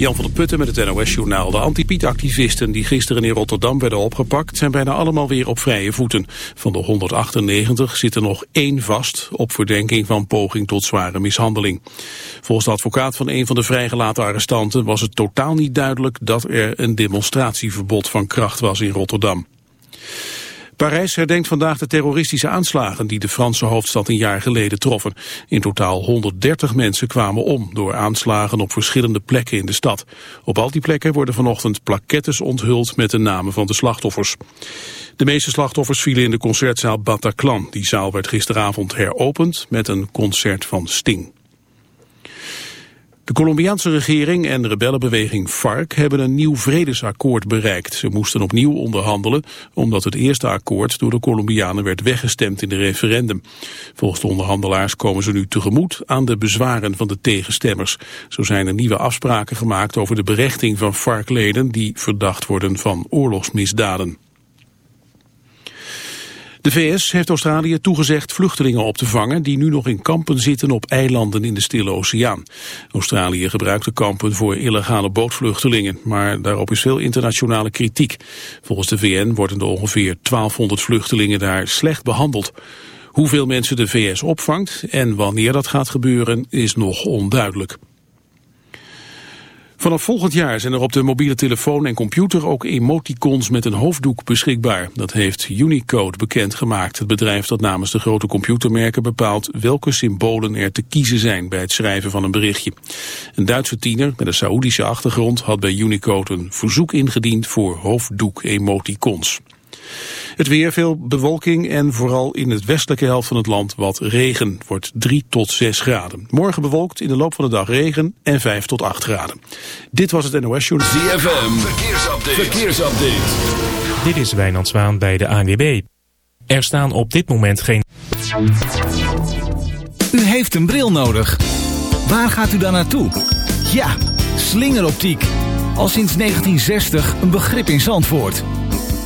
Jan van der Putten met het NOS-journaal. De anti-Piet-activisten die gisteren in Rotterdam werden opgepakt... zijn bijna allemaal weer op vrije voeten. Van de 198 zit er nog één vast... op verdenking van poging tot zware mishandeling. Volgens de advocaat van een van de vrijgelaten arrestanten... was het totaal niet duidelijk dat er een demonstratieverbod van kracht was in Rotterdam. Parijs herdenkt vandaag de terroristische aanslagen die de Franse hoofdstad een jaar geleden troffen. In totaal 130 mensen kwamen om door aanslagen op verschillende plekken in de stad. Op al die plekken worden vanochtend plaquettes onthuld met de namen van de slachtoffers. De meeste slachtoffers vielen in de concertzaal Bataclan. Die zaal werd gisteravond heropend met een concert van Sting. De Colombiaanse regering en rebellenbeweging FARC hebben een nieuw vredesakkoord bereikt. Ze moesten opnieuw onderhandelen omdat het eerste akkoord door de Colombianen werd weggestemd in de referendum. Volgens de onderhandelaars komen ze nu tegemoet aan de bezwaren van de tegenstemmers. Zo zijn er nieuwe afspraken gemaakt over de berechting van FARC-leden die verdacht worden van oorlogsmisdaden. De VS heeft Australië toegezegd vluchtelingen op te vangen die nu nog in kampen zitten op eilanden in de Stille Oceaan. Australië gebruikt de kampen voor illegale bootvluchtelingen, maar daarop is veel internationale kritiek. Volgens de VN worden de ongeveer 1200 vluchtelingen daar slecht behandeld. Hoeveel mensen de VS opvangt en wanneer dat gaat gebeuren is nog onduidelijk. Vanaf volgend jaar zijn er op de mobiele telefoon en computer ook emoticons met een hoofddoek beschikbaar. Dat heeft Unicode bekendgemaakt. Het bedrijf dat namens de grote computermerken bepaalt welke symbolen er te kiezen zijn bij het schrijven van een berichtje. Een Duitse tiener met een Saoedische achtergrond had bij Unicode een verzoek ingediend voor hoofddoek emoticons. Het weer, veel bewolking en vooral in het westelijke helft van het land wat regen. Wordt 3 tot 6 graden. Morgen bewolkt, in de loop van de dag regen en 5 tot 8 graden. Dit was het NOS Journal. ZFM, verkeersupdate. verkeersupdate. Dit is Wijnand Zwaan bij de ANWB. Er staan op dit moment geen... U heeft een bril nodig. Waar gaat u dan naartoe? Ja, slingeroptiek. Al sinds 1960 een begrip in Zandvoort.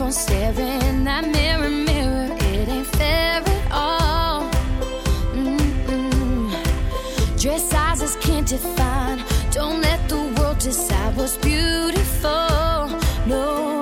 on staring that mirror, mirror? It ain't fair at all. Mm-mm. Dress sizes can't define. Don't let the world decide what's beautiful. No,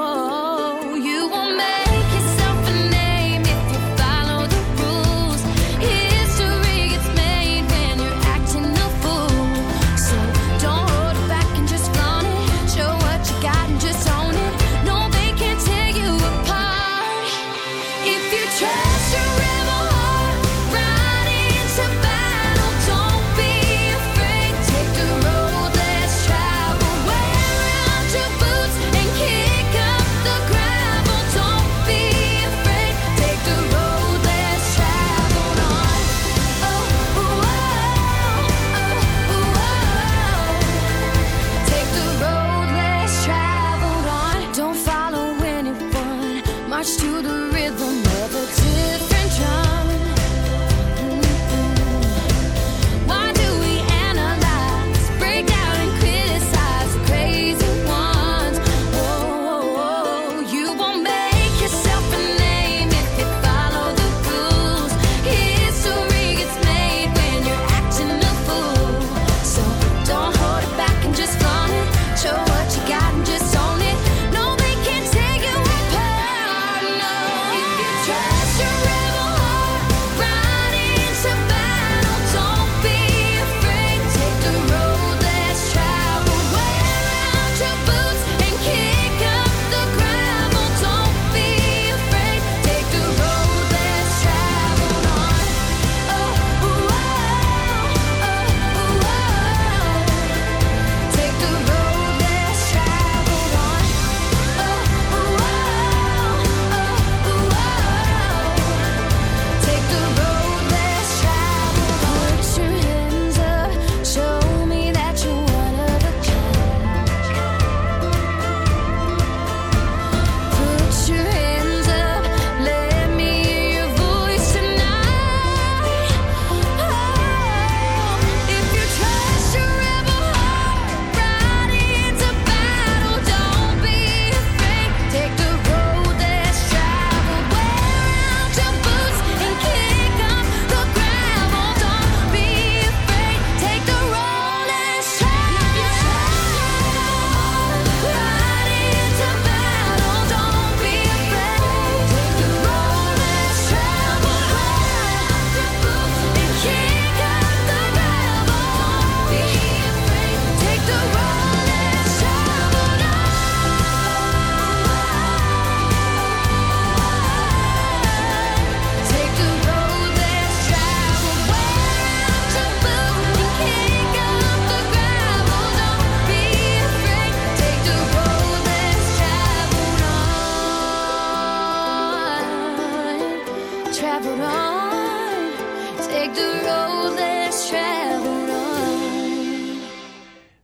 the less.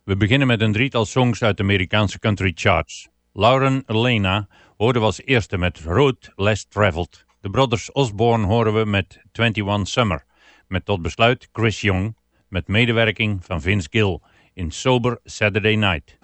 We beginnen met een drietal songs uit de Amerikaanse country charts. Lauren Elena hoorden we als eerste met Road Less Traveled. De Brothers Osborne horen we met 21 Summer. Met tot besluit Chris Young, met medewerking van Vince Gill in Sober Saturday Night.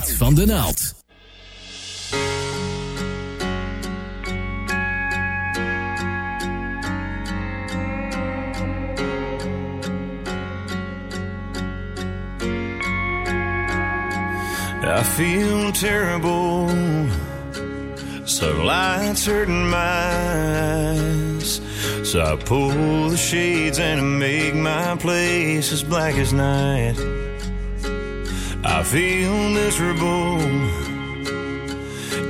Heet van de naald. I feel terrible. So lights hurting my eyes. So I pull the shades and make my place as black as night. I feel miserable,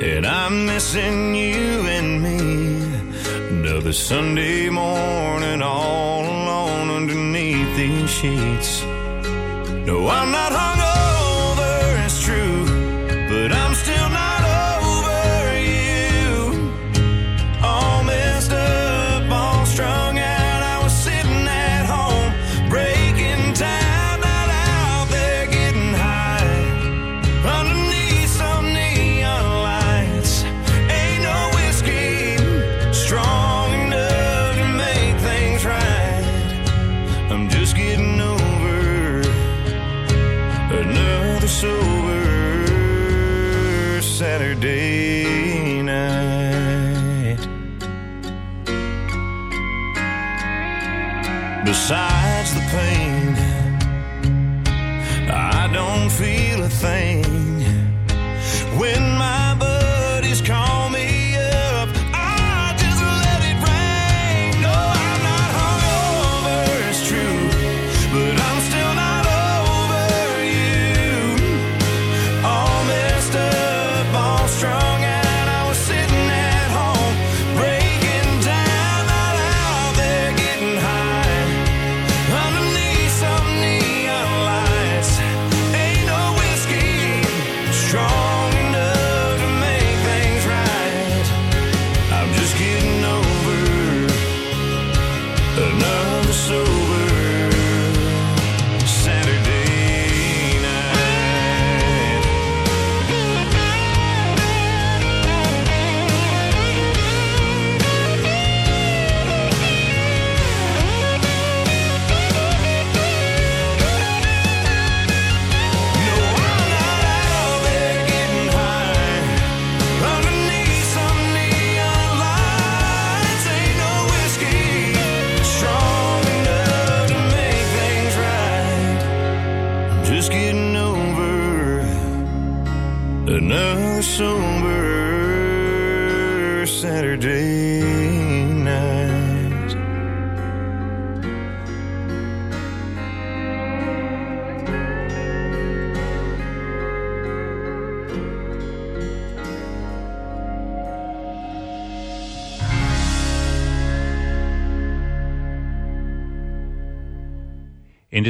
and I'm missing you and me. Another Sunday morning, all alone underneath these sheets. No, I'm not hungry.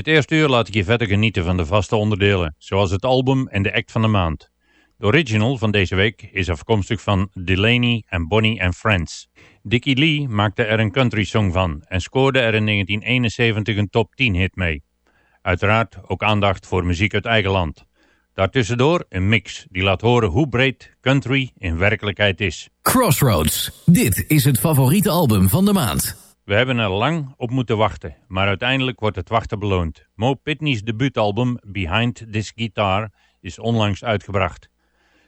Dit eerste uur laat ik je verder genieten van de vaste onderdelen, zoals het album en de act van de maand. De original van deze week is afkomstig van Delaney en Bonnie and Friends. Dickie Lee maakte er een country song van en scoorde er in 1971 een top 10 hit mee. Uiteraard ook aandacht voor muziek uit eigen land. Daartussendoor een mix die laat horen hoe breed country in werkelijkheid is. Crossroads. Dit is het favoriete album van de maand. We hebben er lang op moeten wachten, maar uiteindelijk wordt het wachten beloond. Mo Pitney's debuutalbum Behind This Guitar is onlangs uitgebracht.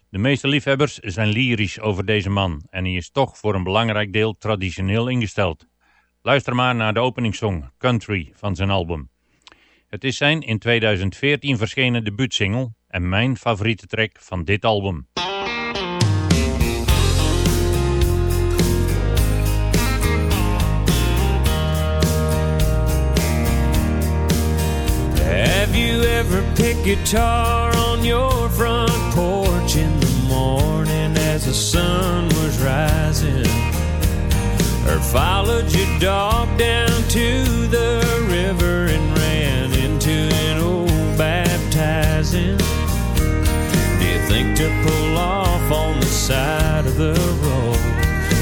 De meeste liefhebbers zijn lyrisch over deze man en hij is toch voor een belangrijk deel traditioneel ingesteld. Luister maar naar de openingssong Country van zijn album. Het is zijn in 2014 verschenen debuutsingle en mijn favoriete track van dit album. Ever picked guitar on your front porch in the morning as the sun was rising? Or followed your dog down to the river and ran into an old baptizing? Do you think to pull off on the side of the road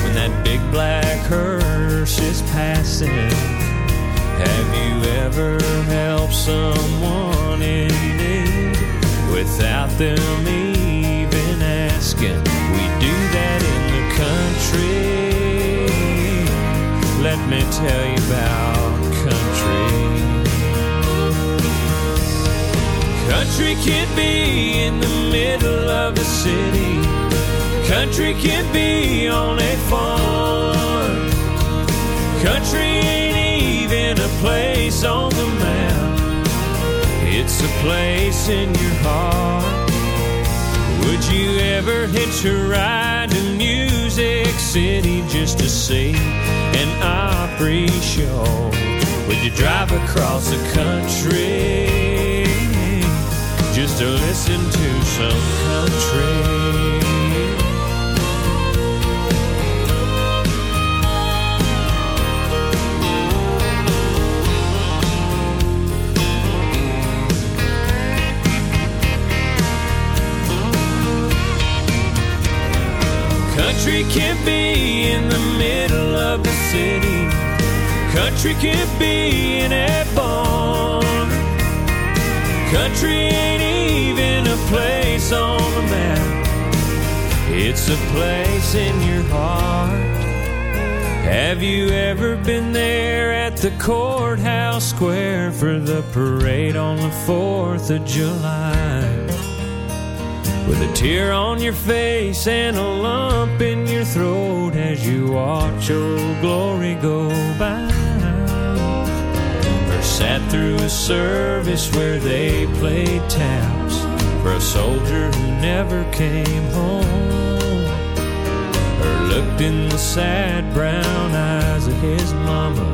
when that big black hearse is passing? Have you ever helped someone in need without them even asking? We do that in the country. Let me tell you about country. Country can be in the middle of the city. Country can be on a farm. Country a place on the map. It's a place in your heart. Would you ever hitch a ride to Music City just to see an Opry show? Would you drive across the country just to listen to some country? Country can be in the middle of the city. Country can be in a barn. Country ain't even a place on the map. It's a place in your heart. Have you ever been there at the courthouse square for the parade on the 4th of July? With a tear on your face and a lump in your throat as you watch old glory go by. sat through a service where they played taps for a soldier who never came home. Or looked in the sad brown eyes of his mama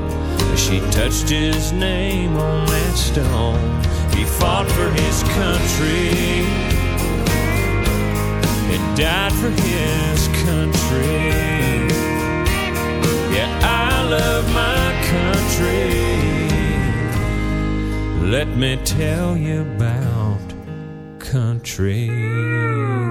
as she touched his name on that stone. He fought for his country and died for his country. Yeah, I love my country. Let me tell you about country.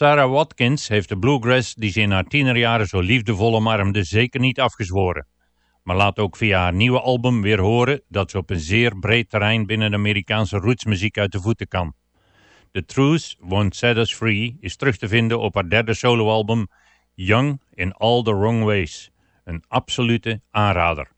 Sarah Watkins heeft de bluegrass die ze in haar tienerjaren zo liefdevol omarmde zeker niet afgezworen. Maar laat ook via haar nieuwe album weer horen dat ze op een zeer breed terrein binnen de Amerikaanse rootsmuziek uit de voeten kan. The Truth Won't Set Us Free is terug te vinden op haar derde soloalbum Young in All the Wrong Ways. Een absolute aanrader.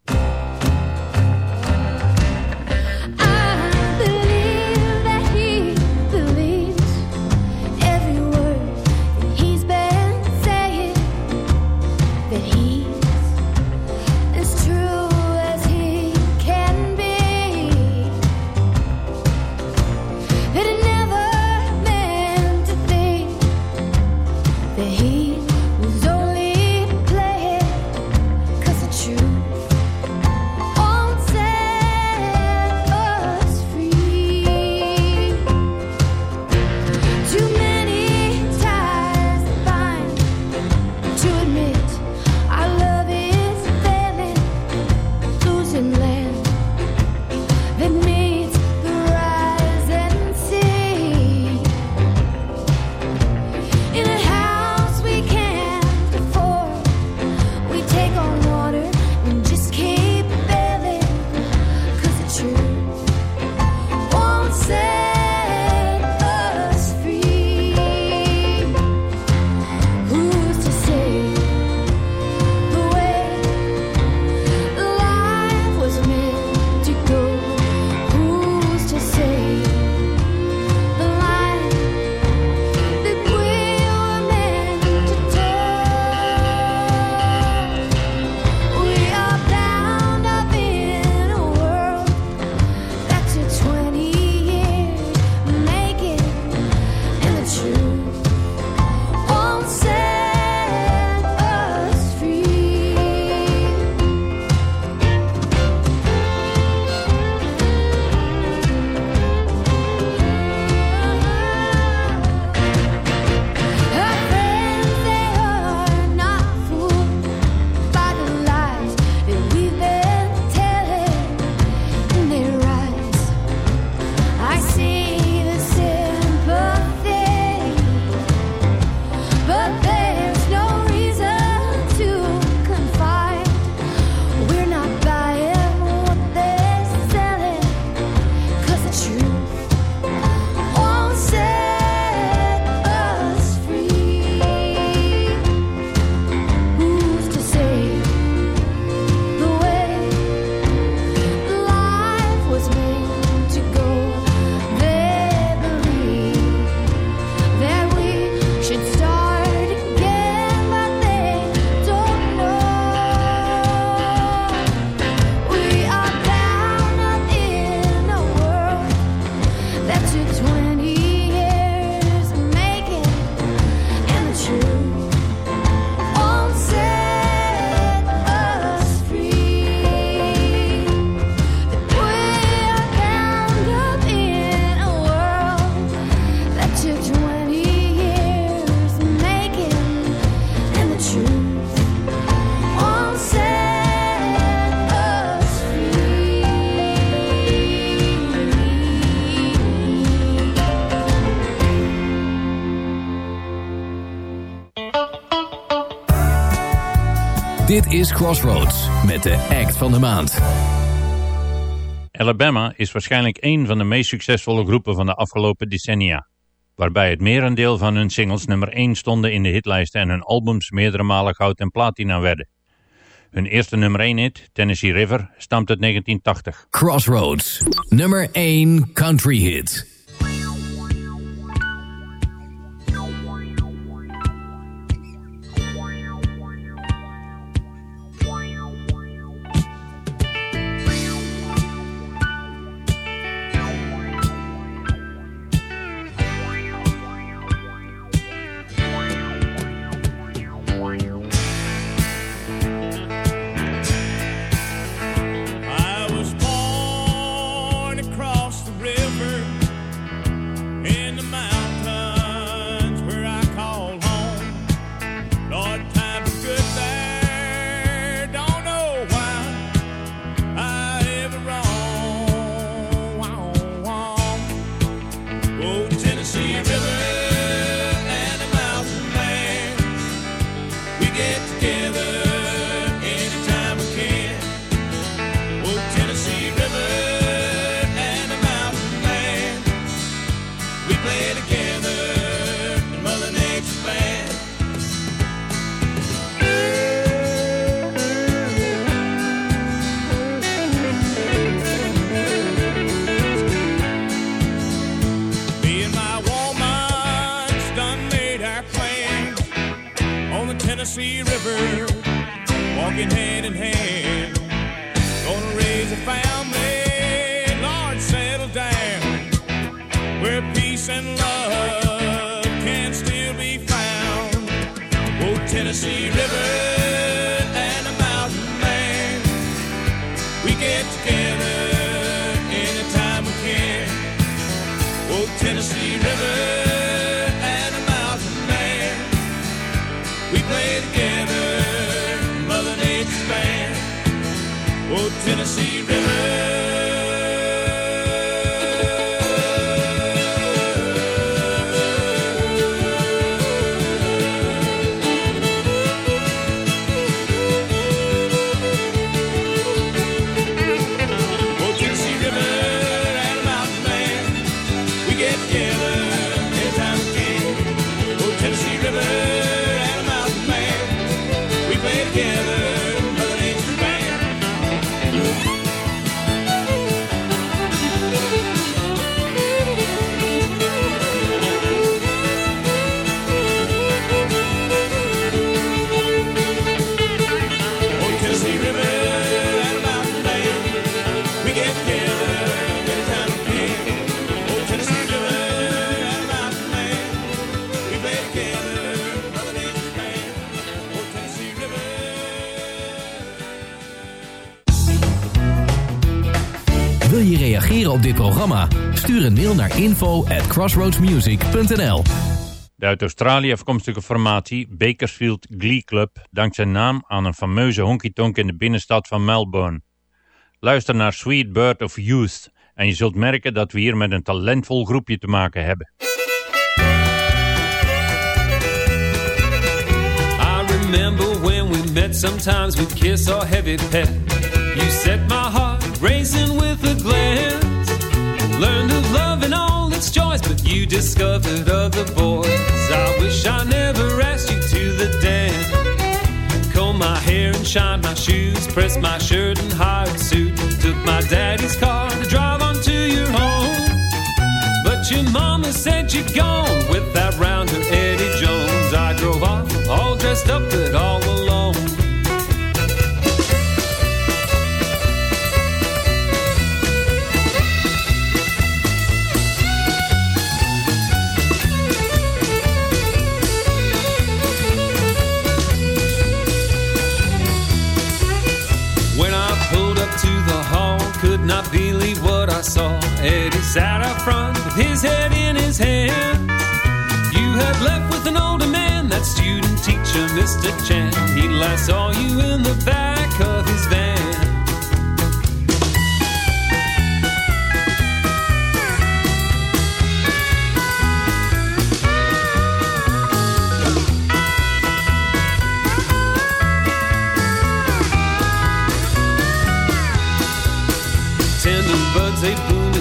Dit is Crossroads met de act van de maand. Alabama is waarschijnlijk een van de meest succesvolle groepen van de afgelopen decennia. Waarbij het merendeel van hun singles nummer 1 stonden in de hitlijsten en hun albums meerdere malen goud en platina werden. Hun eerste nummer 1 hit, Tennessee River, stamt uit 1980. Crossroads, nummer 1 country hit. Peace and love can still be found. Oh, Tennessee River reageren op dit programma? Stuur een mail naar info at crossroadsmusic.nl De uit Australië afkomstige formatie Bakersfield Glee Club dankt zijn naam aan een fameuze honky-tonk in de binnenstad van Melbourne. Luister naar Sweet Bird of Youth en je zult merken dat we hier met een talentvol groepje te maken hebben. I remember when we met, sometimes we'd kiss or heavy pet. You set my heart racing with a glance. Learned of love and all its joys, but you discovered other boys. I wish I never asked you to the dance. Comb my hair and shine my shoes, press my shirt and hired suit. Took my daddy's car to drive on to your home. But your mama said you're gone with that Eddie sat out front with his head in his hand. You had left with an older man, that student teacher, Mr. Chan. He last saw you in the back of his van.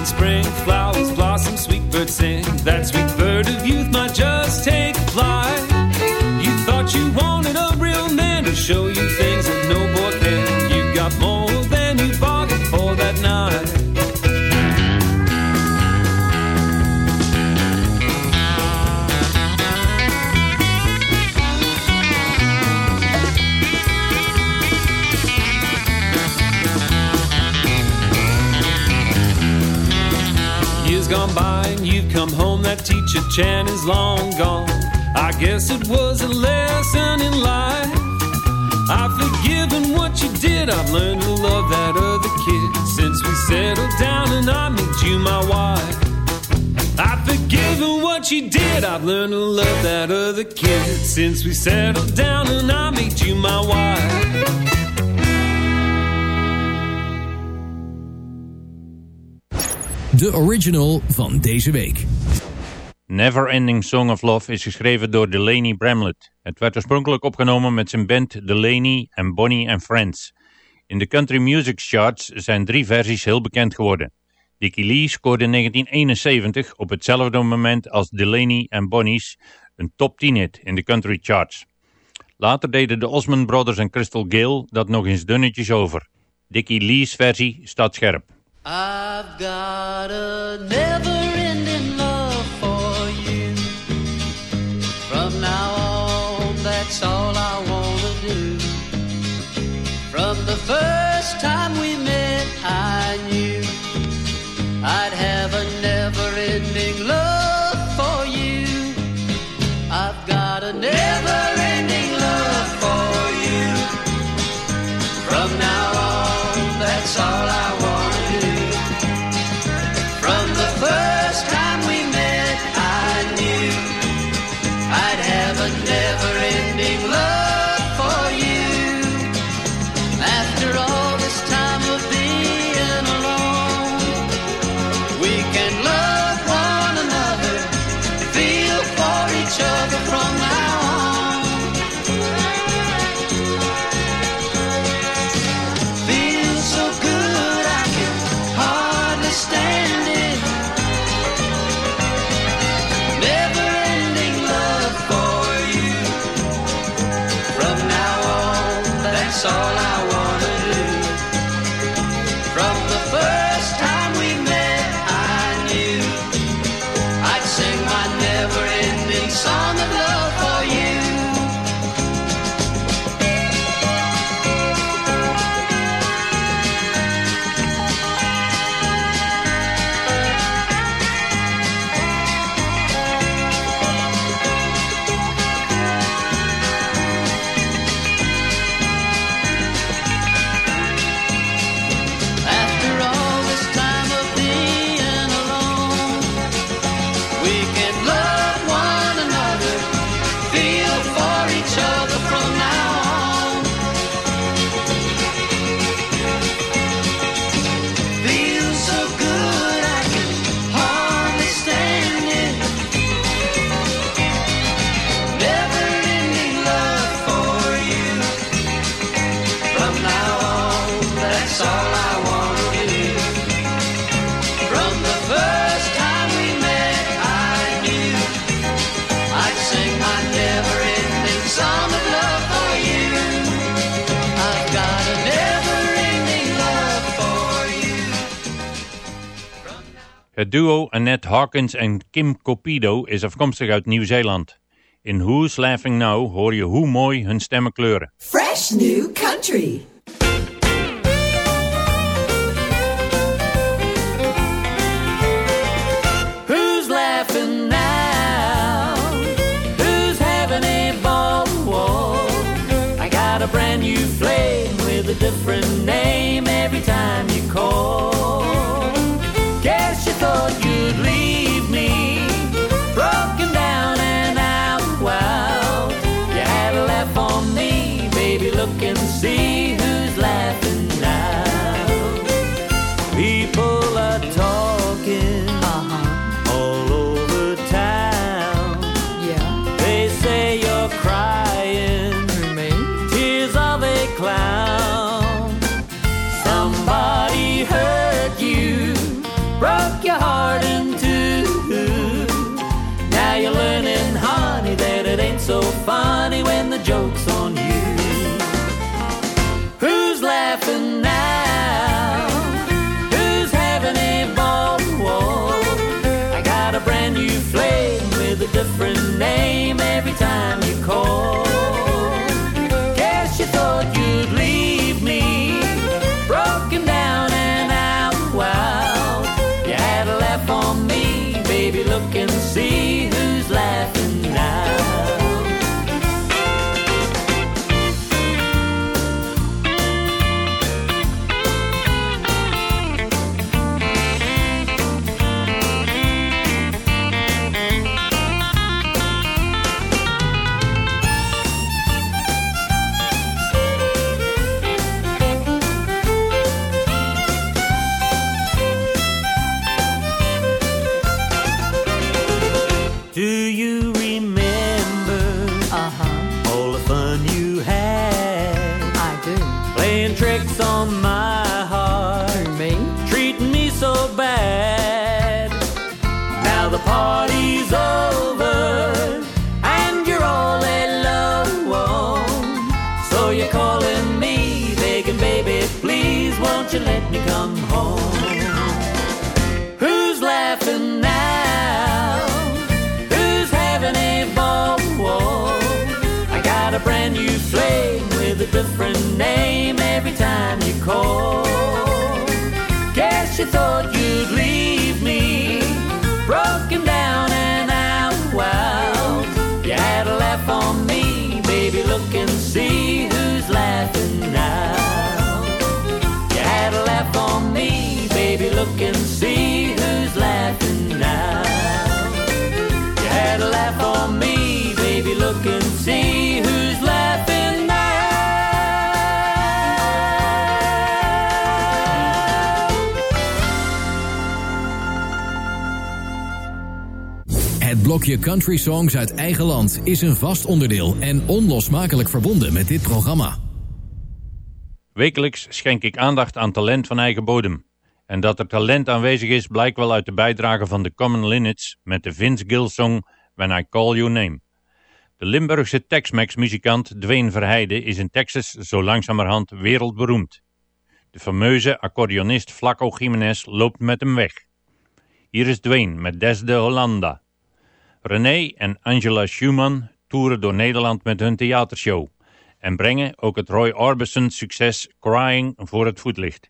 Spring. Flowers gone by and you've come home, that teacher Chan is long gone. I guess it was a lesson in life. I've forgiven what you did, I've learned to love that other kid. Since we settled down and I made you my wife. I've forgiven what you did, I've learned to love that other kid. Since we settled down and I made you my wife. De original van deze week. Never Ending Song of Love is geschreven door Delaney Bramlett. Het werd oorspronkelijk opgenomen met zijn band Delaney and Bonnie and Friends. In de country music charts zijn drie versies heel bekend geworden. Dickie Lee scoorde in 1971 op hetzelfde moment als Delaney and Bonnie's een top 10 hit in de country charts. Later deden de Osmond Brothers en Crystal Gale dat nog eens dunnetjes over. Dickie Lee's versie staat scherp. I've got a never-ending love for you. From now on, that's all I wanna do. From the first time we met, I knew I'd duo Annette Hawkins en Kim Copido is afkomstig uit Nieuw-Zeeland. In Who's Laughing Now hoor je hoe mooi hun stemmen kleuren. Fresh new country. On my heart. Me? Treating me so bad. Now the party's over and you're all alone. So you're calling me, begging, baby, please, won't you let me come home? Who's laughing now? Who's having a ball? I got a brand new flame with a different name you. Guess you thought you'd leave me broken down and out wild. You had a laugh on me, baby. Look and see who's laughing now. You had a laugh on me, baby. Look and see who's laughing now. You had a laugh on me, blokje country songs uit eigen land is een vast onderdeel en onlosmakelijk verbonden met dit programma. Wekelijks schenk ik aandacht aan talent van eigen bodem. En dat er talent aanwezig is blijkt wel uit de bijdrage van de Common Linnets met de Vince Gill song When I Call Your Name. De Limburgse Tex-Mex muzikant Dwayne Verheijden is in Texas zo langzamerhand wereldberoemd. De fameuze accordeonist Flaco Jiménez loopt met hem weg. Hier is Dwayne met Des de Hollanda. René en Angela Schumann toeren door Nederland met hun theatershow en brengen ook het Roy Orbison succes Crying voor het voetlicht.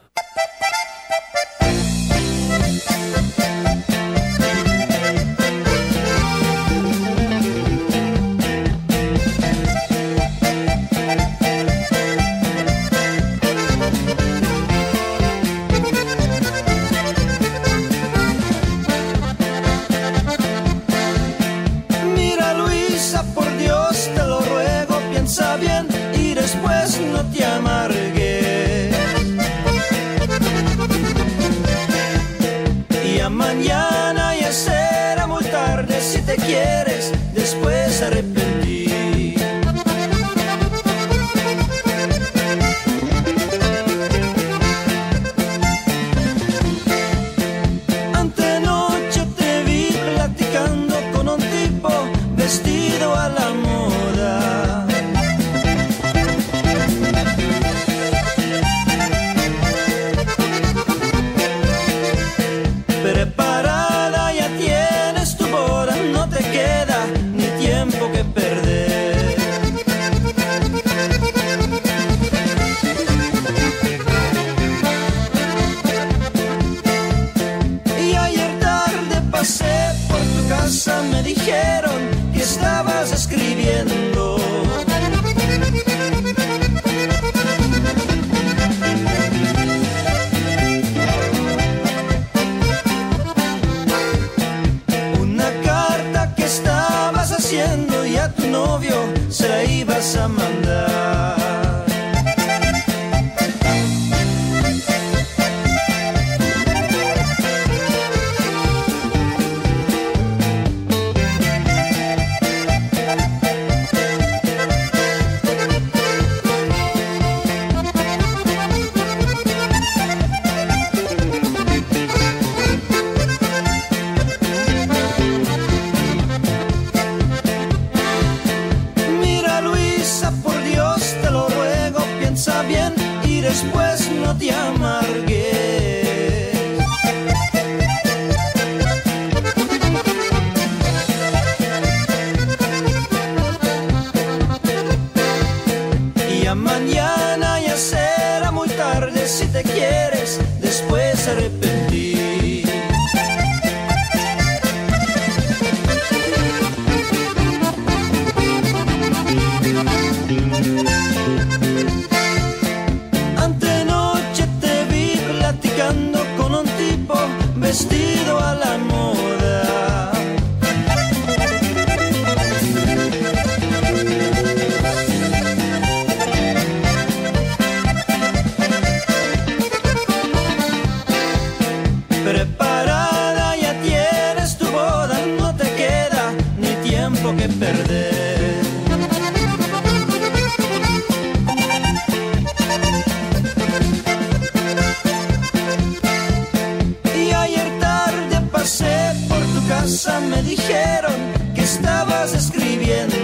escribiendo.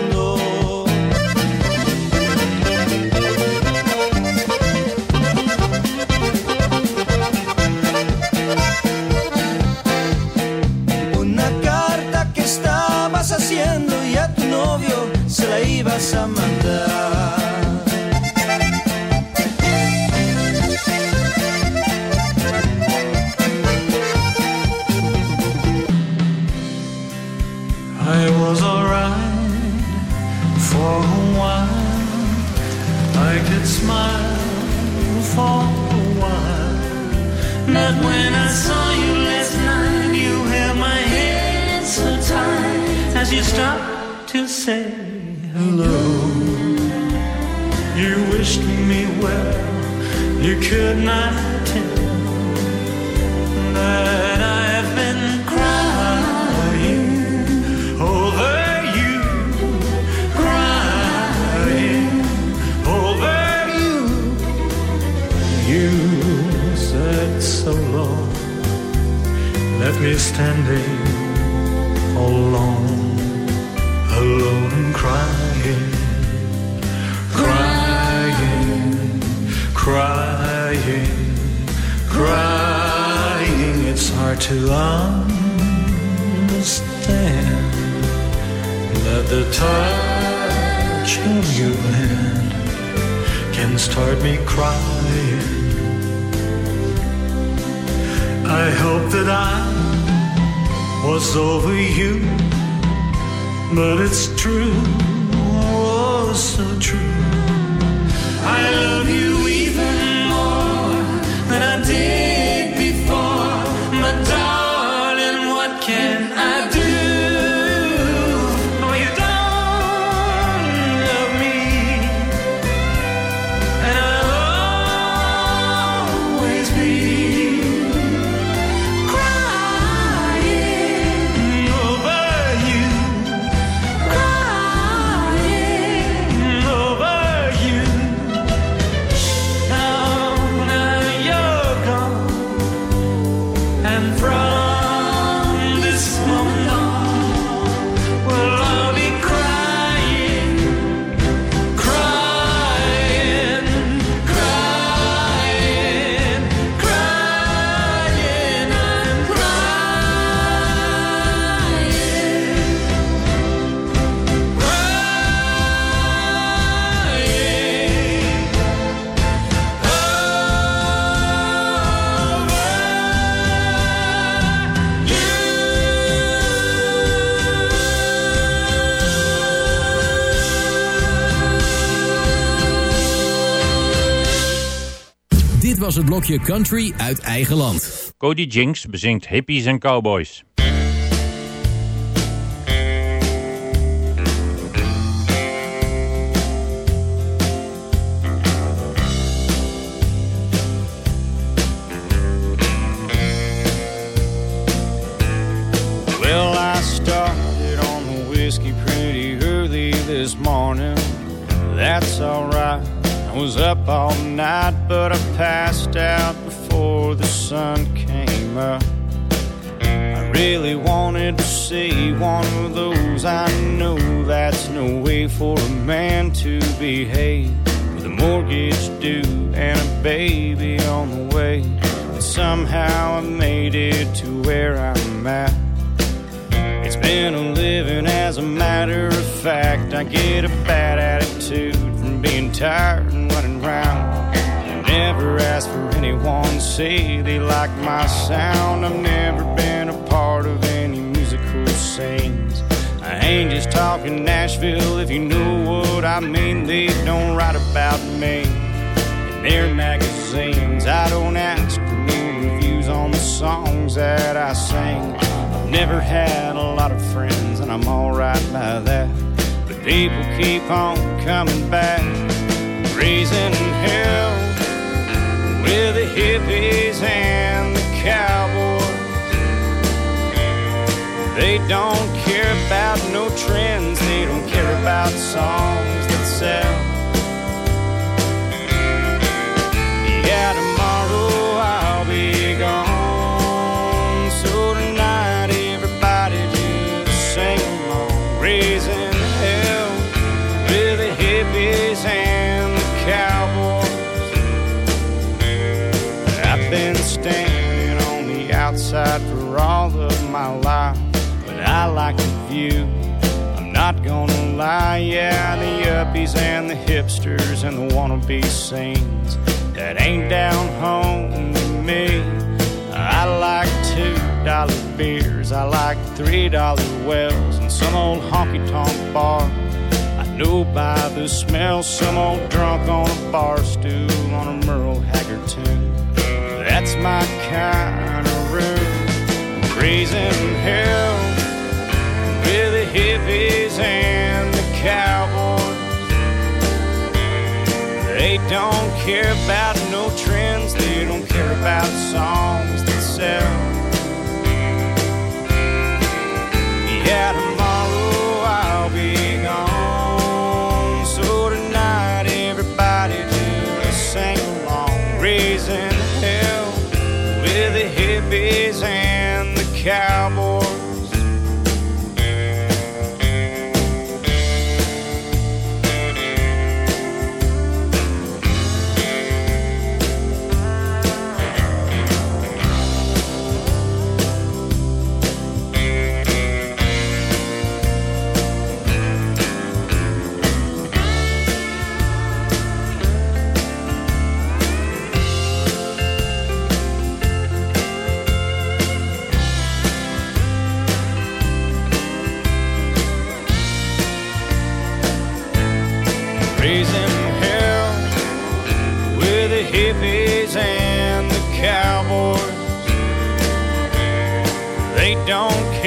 het blokje country uit eigen land. Cody Jinks bezingt hippies en cowboys. Well, I started on the whiskey pretty early this morning. That's all. was up all night, but I passed out before the sun came up. I really wanted to see one of those. I know that's no way for a man to behave. With a mortgage due and a baby on the way. Somehow I made it to where I'm at. It's been a living as a matter of fact. I get a bad attitude from being tired running. I never ask for anyone to say they like my sound. I've never been a part of any musical scenes. I ain't just talking Nashville if you know what I mean. They don't write about me in their magazines. I don't ask for new reviews on the songs that I sing. I've never had a lot of friends, and I'm alright by that. But people keep on coming back, raising hell with the hippies and the cowboys. They don't care about no trends, they don't care about songs that sell. Lie, yeah, the yuppies and the hipsters and the wannabe saints that ain't down home to me. I like two dollar beers, I like three dollar wells, and some old honky tonk bar. I know by the smell, some old drunk on a bar stool on a Merle Haggard tune. That's my kind of room, raising hell with the hippies and cowboys. They don't care about no trends, they don't care about songs that sell.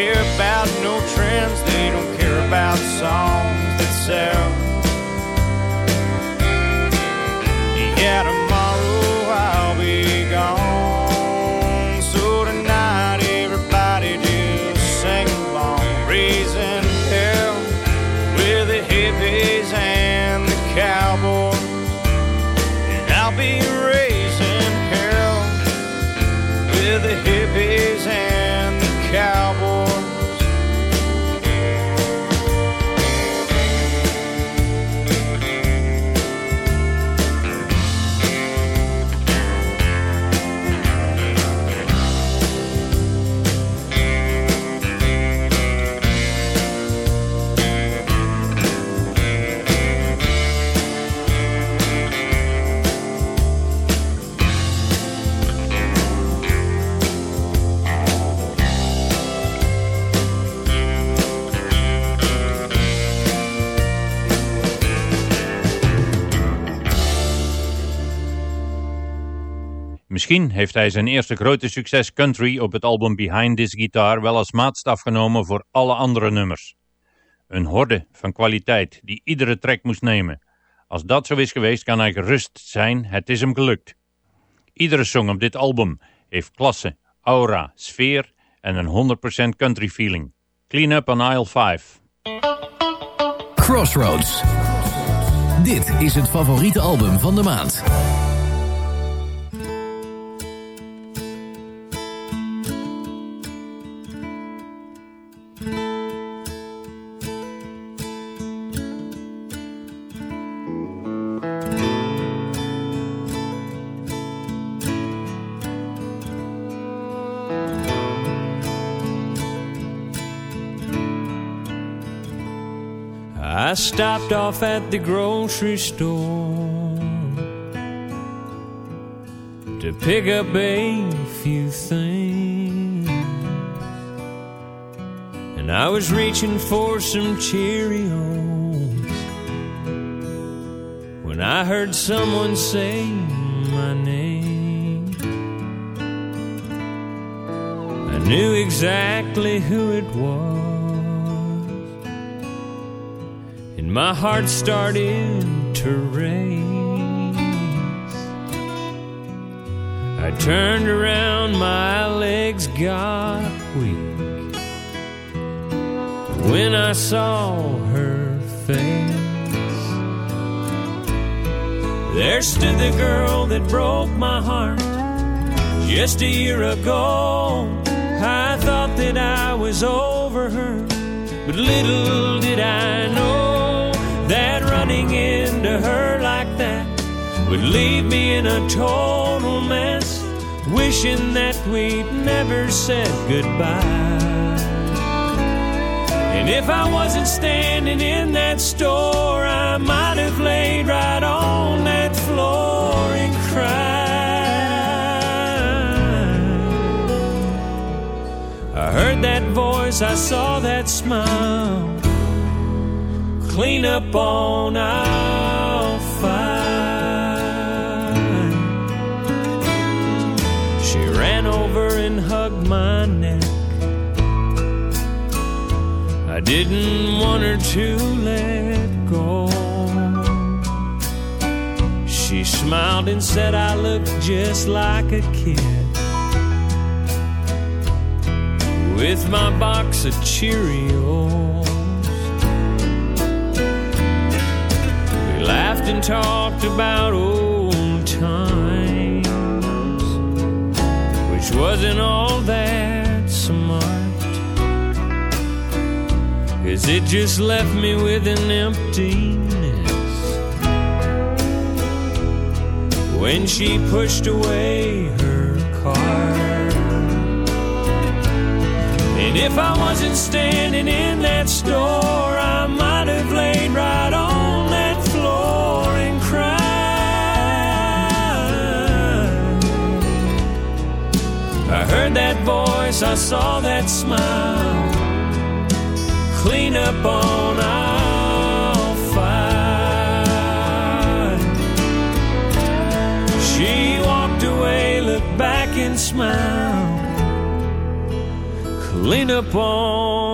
Care about no trends, they don't care about songs that sell. Yeah, Misschien heeft hij zijn eerste grote succes country op het album Behind This Guitar wel als maatstaf genomen voor alle andere nummers. Een horde van kwaliteit die iedere track moest nemen. Als dat zo is geweest kan hij gerust zijn, het is hem gelukt. Iedere song op dit album heeft klasse, aura, sfeer en een 100% country feeling. Clean Up on Aisle 5. Crossroads. Dit is het favoriete album van de maand. Stopped off at the grocery store to pick up a few things. And I was reaching for some Cheerios when I heard someone say my name. I knew exactly who it was, my heart started to race. I turned around, my legs got weak when I saw her face. There stood the girl that broke my heart just a year ago. I thought that I was over her, but little did I know running into her like that would leave me in a total mess, wishing that we'd never said goodbye. And if I wasn't standing in that store, I might have laid right on that floor and cried. I heard that voice, I saw that smile. Clean up on five. She ran over and hugged my neck. I didn't want her to let go. She smiled and said I looked just like a kid. With my box of Cheerios. And talked about old times, which wasn't all that smart. Cause it just left me with an emptiness when she pushed away her car. And if I wasn't standing in that store, I might have laid right on I heard that voice, I saw that smile clean up on aisle five. She walked away, looked back and smiled. Clean up on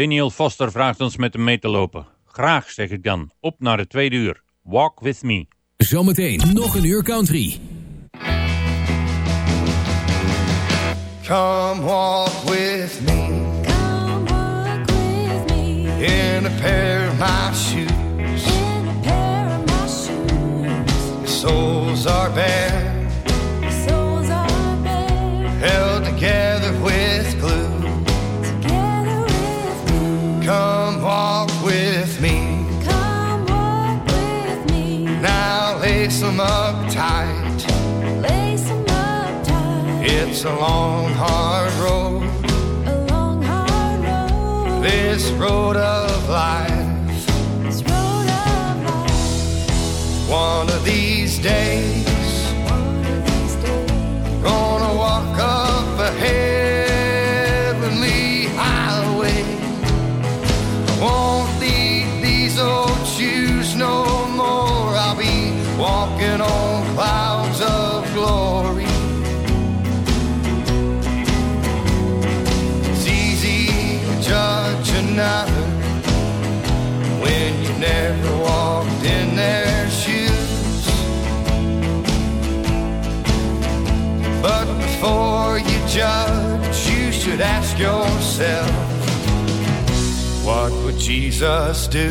Daniel Foster vraagt ons met hem mee te lopen. Graag, zeg ik dan. Op naar het tweede uur. Walk with me. Zometeen nog een uur country. Come walk with me. Come walk with me In a pair of my shoes. in a pair of my shoes. Soles are bare, Soles are bare, held together It's a long, hard road. A long, hard road. This road of life. This road of life. One of these days, judge, you should ask yourself, what would Jesus do?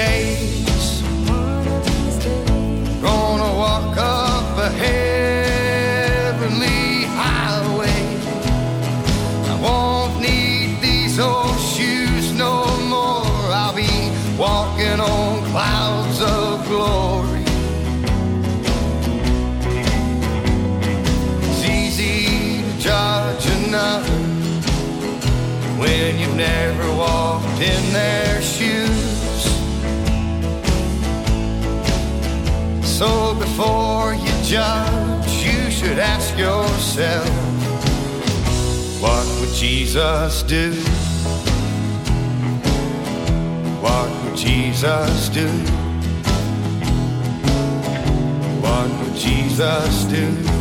Days, gonna walk up a heavenly highway. I won't need these old shoes no more. I'll be walking on clouds of glory. It's easy to judge another when you've never walked in their So before you judge, you should ask yourself, what would Jesus do? What would Jesus do? What would Jesus do?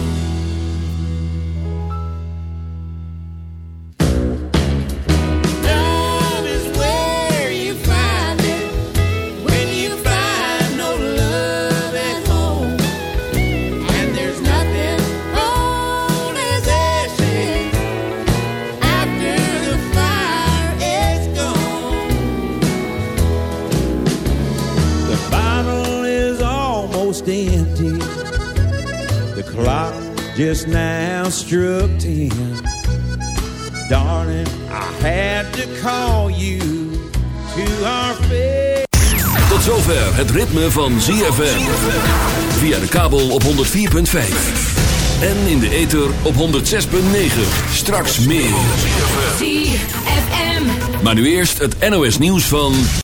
Just now struck ten. Darling, I had to call you to our face. Tot zover het ritme van ZFM. Via de kabel op 104.5. En in de ether op 106.9. Straks meer. ZFM. Maar nu eerst het NOS nieuws van...